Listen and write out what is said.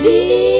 me.